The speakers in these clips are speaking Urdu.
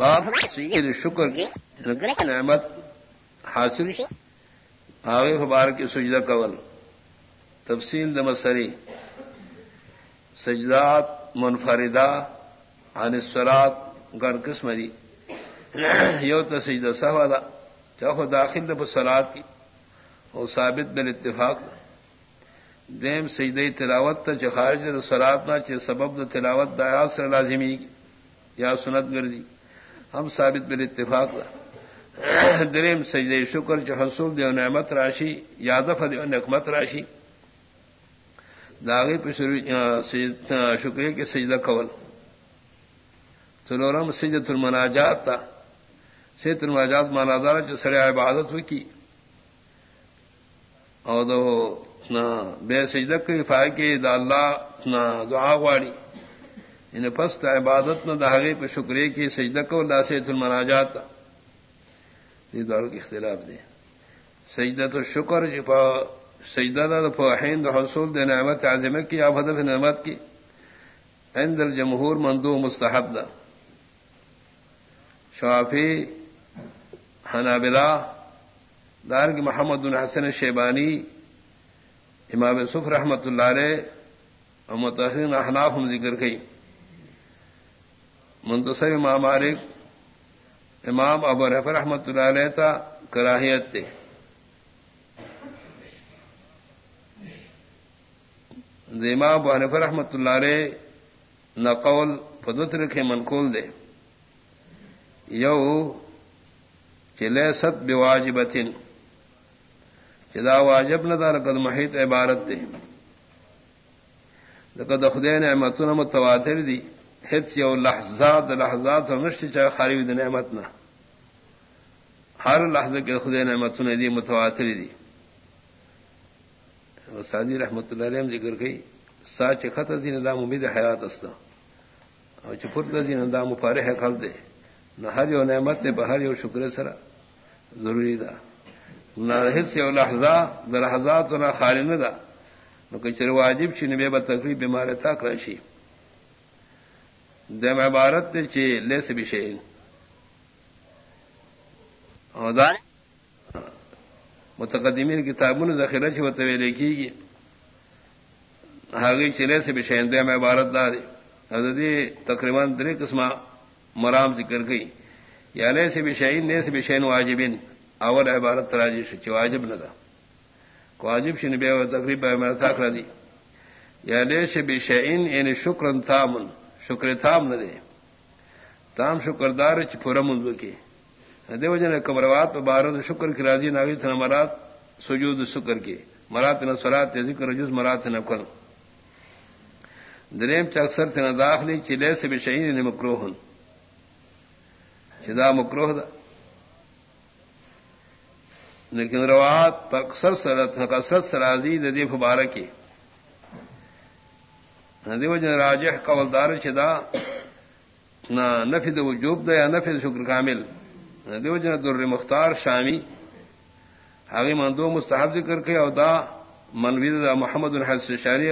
باپ شکر نعمت حاصل آگے خبار کی سجدہ قول تفصیل دمسری سجدات منفردہ انسرات گر قسم دی۔ یو تو سجدہ سہوادا چاہو داخل سلاد کی۔ وہ ثابت بل اتفاق دیم سجدہ تلاوت تا خارج سلاد نہ چ سبب تلاوت دایا سر لازمی یا سنت گردی۔ ہم ثابت بل اتفاق دریم سجدے شکر جو حصول دے نعمت راشی یادف دے نقمت راشی۔ داغی پہ شکریہ کے سجدہ قول سلورم سجد المناجات تھا سید المناجات مانا دارا جو سڑے عبادت ہوئی کی اور دو بے سجدہ کی فائق دا اللہ دعا واڑی یعنی ان پست عبادت نہ دہاگے پہ شکریہ کی سجدہ کو اللہ سے منا جاتا یہ دور کے اختلاف دے سجدہ تو شکر جی جپا سجدہ دا ہند حصول دے نعمت عظم کی آپ ہدف نعمت کی. عند الجمہور مندو مستحب دا. شافی حنابلہ دار کی محمد الحسن شیبانی، امام صف رحمت اللہ علیہ اور متحرین احناف ہم ذکر گئی منتصب امام مالک، امام ابو رف رحمت اللہ علیہ تا کراہیت تے۔ امام ابو حنف رحمت اللہ علیہ نقول فدت رکھے منقول دے۔ یو چلے ست بے واجبتن چدا واجب نہ دار قد محیط عبارت دے۔ لقد خدے نے متن متواتر دی۔ ہت یو لحظات لحظات نشتی چاہے خالی دی نعمت نہ ہر لحظے کے خدے نعمت نے دی متواتر دی. سادی رحمت اللہ علیہ ذکر گئی سا چخت دی ندام امید حیات استا اور چپت دی ندام فارح خل دے. نہ ہر یو نعمت نے بہر یو شکر سرا ضروری دا. نہ ہت یو لحظہ لحظات نہ خالی نہ دا نہ کچھ واجب چھ نبی بتکلیف بیمار تک رشی دم عبارت چی لے سے بھی شیل متقدمین کتابوں ذخیرہ چی وطوے لکھی گی آگے چلے سے بھی شین دم عبارت دار حضرتی تقریباً در قسمہ مرام ذکر گئی۔ یا لے سے بھی شعین لے سے بھی شین واجبین۔ اول عبارت تراجی چی واجب نہ تھا واجب شن بے تقریب میرا تھا کرا دی۔ یا لے سے بھی شعین یعنی شکرن تامن۔ شکر تھام نہ دے تام شکر دار پورا منظو کی دیو جن کمروات پہ بارہ شکر کی راضی ناگی تھا مرات سجود شکر کی مرات نہ سرات ذکر جز مرات نہ کل دریم چ اکثر تھے نہ داخلی چلے سے بھی شہید نے مکرو ہن چدا مکروہ دا لیکن روات اکثر سرت کثرت سرازی ددی فبارکی دیو جن راجح قولدار چدا نہ نفید وجوب دا یا نفید شکر کامل. دیو جن در مختار شامی حاغی مندو مستحب ذکر کے او دا منوید دا محمد بن حسن شانی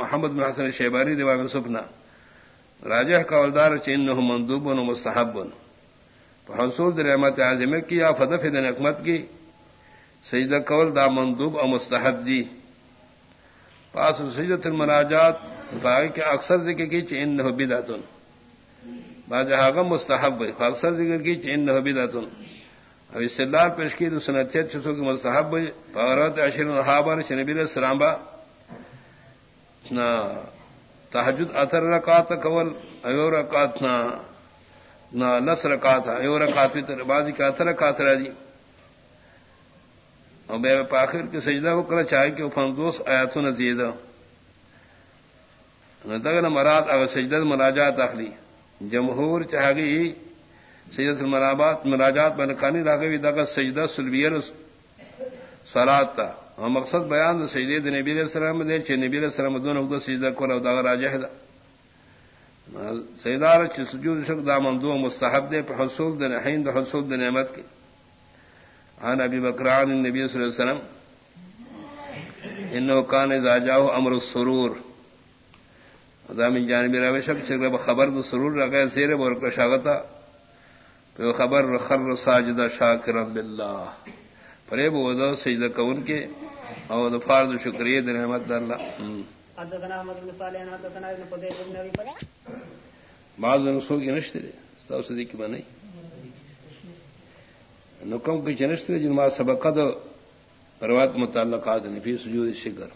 محمد بن حسن شیبانی دیوا میں سپنا راجح قولدار چین مندوب و مستحب بن حصول در رحمت عظم کی یا فدف دن حکمت کی، سجدہ قول دا مندوب اور مستحب دی. پاس سجدت المناجات باغی کے اکثر ذکر کی چین نہ بداتن بعض حاغم مستحب اکثر ذکر کی چین نہ بداتن اب اس سے پیش کی تو سنتیت چسو کی مستحب فغرت اشر الحابر شنبیر السلامبا نہ تحجد اثر رکات قول ایو رکات نہ نہ لس رکات ایو رکات بازی کا اثر رکات راجی اور بے پاخر کی سجدہ کو کرنا چاہے کہ وہ فندوس آیاتوں نے زیدہ مراد اگر سجدت مراجات اخلی جمہور چاہی سجدت مرابات مراجات بن قانی راگوی دغ سجدہ سلویر سرات تھا اور مقصد بیان سجدے نبی علیہ السلام دے چھ نبی علیہ السلام دون اگدہ سجدہ کو لو دغ راجہ دا سیدار چھ سجود شک دا مندو مستحب دے پہ حصول دے نحین دا حصول دے نعمت کے عن ابی بکران النبی صلی اللہ علیہ وسلم انہو کان اذا جاؤ امر السرور. من جانب روشک چکر خبر تو سرور رکھے سیر بور کشاگتا تو خبر خر ساجدہ شاکر باللہ فریب وہ دو سجدہ کون کے اور دفار دو شکریہ دن احمد اللہ بعض نسخوں کی نشتے سب صدی کی بنائی نکم کی چنشتے جن ما سبقہ دو روایت متعلقات نفی سجود شکر.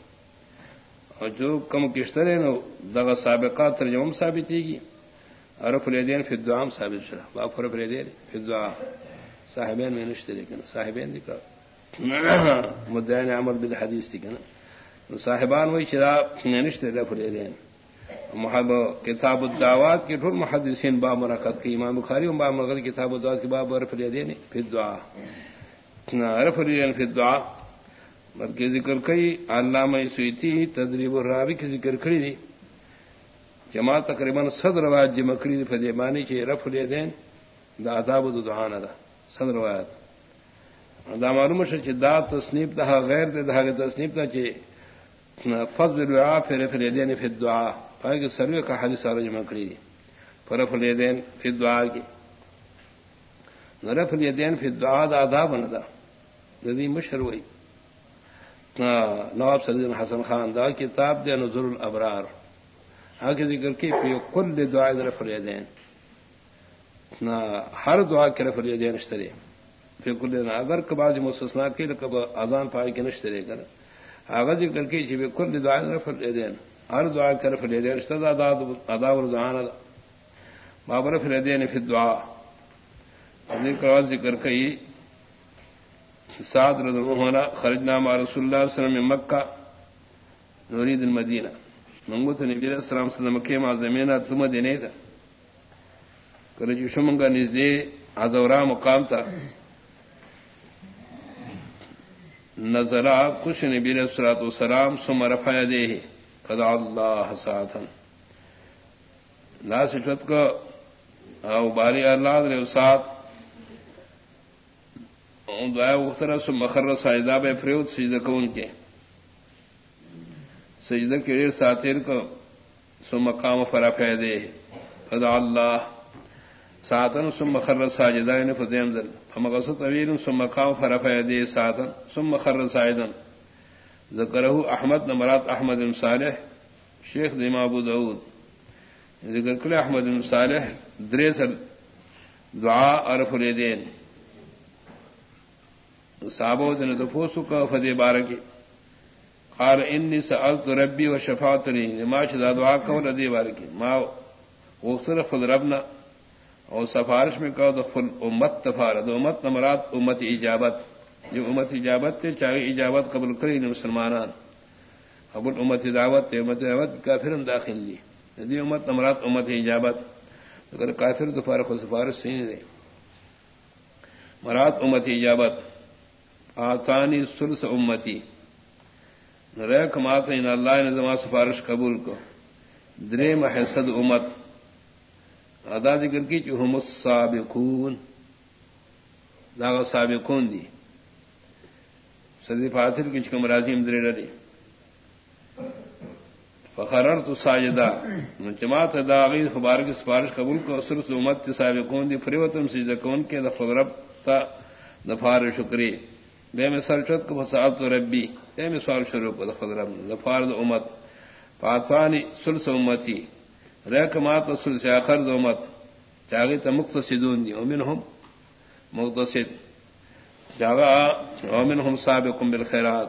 اور جو کم کشترے نو دغا سابقات ترجمہ ثابت گی عرف الدین فی الدعام ثابت شرح باپ عرف الدین فی الدعا صاحبین میں نشتے لیکن صاحبین دکھا مدعین عمل بالحدیث تھی کنا صاحبان وہی چرا نشتے رف الدین محب کتاب الدعوات کے ٹھول محدثین با مرکت کی امام بخاری با مرکت کتاب الدعوات کے باب عرف الدین فی الدعا عرف الدین فی الدعا بلکہ ذکر کئی علامہ سویتی تدریب الراوی کی ذکر کری دی۔ جما تقریباً صد روایت جمع کری دی فدی مانی کے رف دین، دا اداب دہان دا، صد روایت۔ دا معلوم چ دا تصنیف دا غیر دے، دا تصنیف دا چ فضل دعا پھر رف لے دین فی دعا پائے کہ سروے کا حدیث سارا جمع کری دی فرف دین فی دعا کی۔ رف دین فی دعا دا اداب نہ دا دی مشر ہوئی نواب سعید حسن خان، دا کتاب دے نظر الابرار. آگے ذکر کی پی کل دعا رف الیدین ہر دعا کے رف الیدین اشترے پھر کل دین اگر کباج مستثنا کی کب اذان پائے کے نشترے کر آگے ذکر کی چی کل دعا رف الیدین ہر دعا کے رف الیدین اشتر ادا الدعان بابر رف الیدین فی دعا. ذکر کئی سعد رضی اللہ عنہ خرجنا مع رسول اللہ صلی اللہ علیہ وسلم مکہ، نورید المدینہ۔ منگو تو نبی علیہ السلام صلی اللہ مکہ مع زمینہ ثم دینے تھا کرجو شمنگا نزدے عزورا مقام تھا نظرا کچھ نبی علیہ السلام والسلام ثم رفع دے قضا اللہ ساتھا لا سچوت کو، او باری اللہ علیہ ساتھ دعا اخترا سو مخر ساجدہ بے فریود سجدہ کون کے سجدہ کے ڈیر ساتیر کو سو مقام فرا فیدے فدا اللہ ساتن سم مخر ساجدہ نے یعنی فدیم ذل فمغس طویل سم مقام فرا فیدے ساتن سم مخر ساجدن ذکرہ احمد، نمرات احمد صالح، شیخ دیم ابو داود. ذکر کل احمد صالح درے سر دعا عرف الیدین. صحابہ دن دفوسو کا فدی بارکی. قال انی سألت ربی و شفاعتنی. ما شدا دعا کول ردی بارکی. ما غصر خود ربنا. اور سفارش میں کہو دخل امت تفار دو امت نمرات امت اجابت جو امت اجابت تے چاہے اجابت قبل کری مسلمانان. قبل امت دعوت تے امت دعوت کافر داخل لی دی امت نمرات امت اجابت اگر کافر دفار خود سفارش سین دے. مرات امت اجابت آتانی سلس امتی. ریک مات ان اللہ نے زما سفارش قبول کو. درے محسد امت. ادا ذکر کی چہم السابقون. داغ سابقون دی. سردی فاتر کی چکم راضیم درے ردی. فخرر تو ساجدہ جماعت داغی خبار کی سفارش قبول کو سرس امت سابقون دی. فریوتم سجدکون کے دفغرب تا دفار شکری بے میں سر چت کو فساد تو ربی، بے میں سوال شروع کو خدرم لفارد امت، پاتوانی سلس امتی، ریک مات سلس آخر امت، چاگی تا مقتصدون دی امن ہم مقتصد جاگا امن ہم سابقم بالخیرات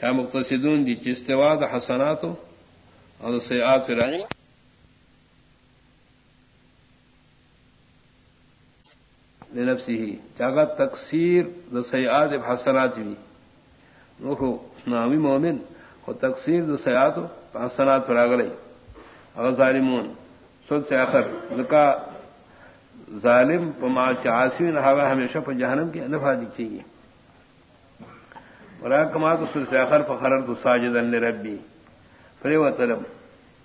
چاہ مقتصدون دی چستواد حسناتو، اور سیئات فرائیں لنفسی ہی جاگا تقسیر د حسنات بھی. نوخو نامی مومن کو تقسیر د سیاد حسنات پر آگلے. اگر ظالمون سد سے آخر ذکا ظالم پما چاسوین ہوا ہمیشہ پر جہنم کی نفا دکھے گی. اور کما تو سد سے آخر فخر تو ساجد ربی فرے و طلب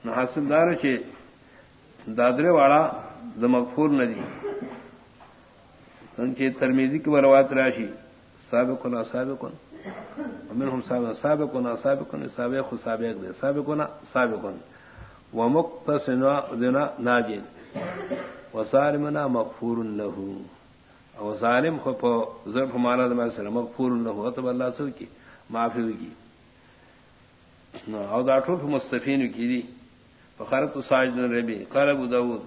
نہ حاصل دار چے دادرے والا د مغفور ندی. کی ترمیزی کی بروات راشی. سابق نا سابق امن ہم سابق سابق نا سابق سابق سابق دے. سابق نا سابق و مقتصنا دینا ناجین وسالمنا مغفور له. او ظالم خو په ظرف معنا د سره مغفور له. تو الله سو کی، معافی کی او دا ټول مستفین کی دي فخرت ساجد ربی. قال ابو داود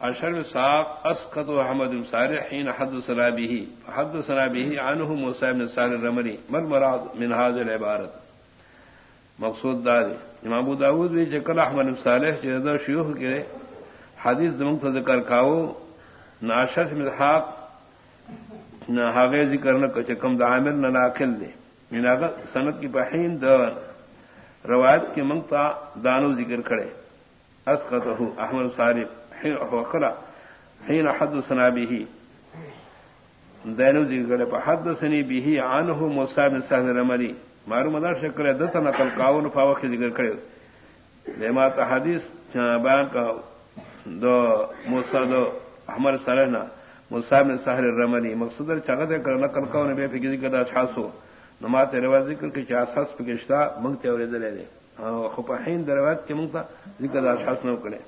اشر ساق اسقط احمد بن صالح حين حدثنا به فحدثنا به عنه موسى بن صالح الرملي. ما المراد من هذه العبارة؟ مقصود دار. امام ابو داود بھی جکل احمد بن صالح جو شیوخ کے حدیث دمک ذکر کاو ناشر مزحاق نہ حاغے ذکر نہ چکم دا عامر نہ ناخل دے. یعنی مینا سنت کی بحین د روایت کی منگتا دانو ذکر کھڑے اسقطه احمد صالح. وقرا حين حدثنا به. دینو ذکر پہ حدثنی به عنه موسی بن سهل رملی مارو مدار شکر دت نقل کاون فاوق ذکر کرے. لما حدیث بیان کا دو موسی دو احمد سرنا موسی بن سهل رملی مقصود چغت کر نقل کاون بے فکر ذکر اچھاسو نمات روایت ذکر کہ چاسس پکشتا منگتے اور دے. خو په حين دروات کې مونږ ته ذکر اشخاص نو کړي